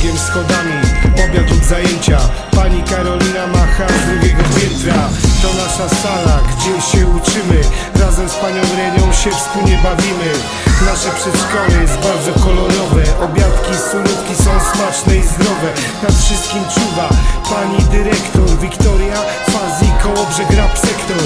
biegiem schodami. Obiad lub zajęcia. Pani Karolina macha z drugiego piętra. To nasza sala, gdzie się uczymy. Razem z panią Renią się wspólnie bawimy Nasze przedszkole jest bardzo kolorowe. Obiadki, surówki są smaczne i zdrowe. Nad wszystkim czuwa pani dyrektor Wiktoria Fazi. Kołobrzeg Rap Sektor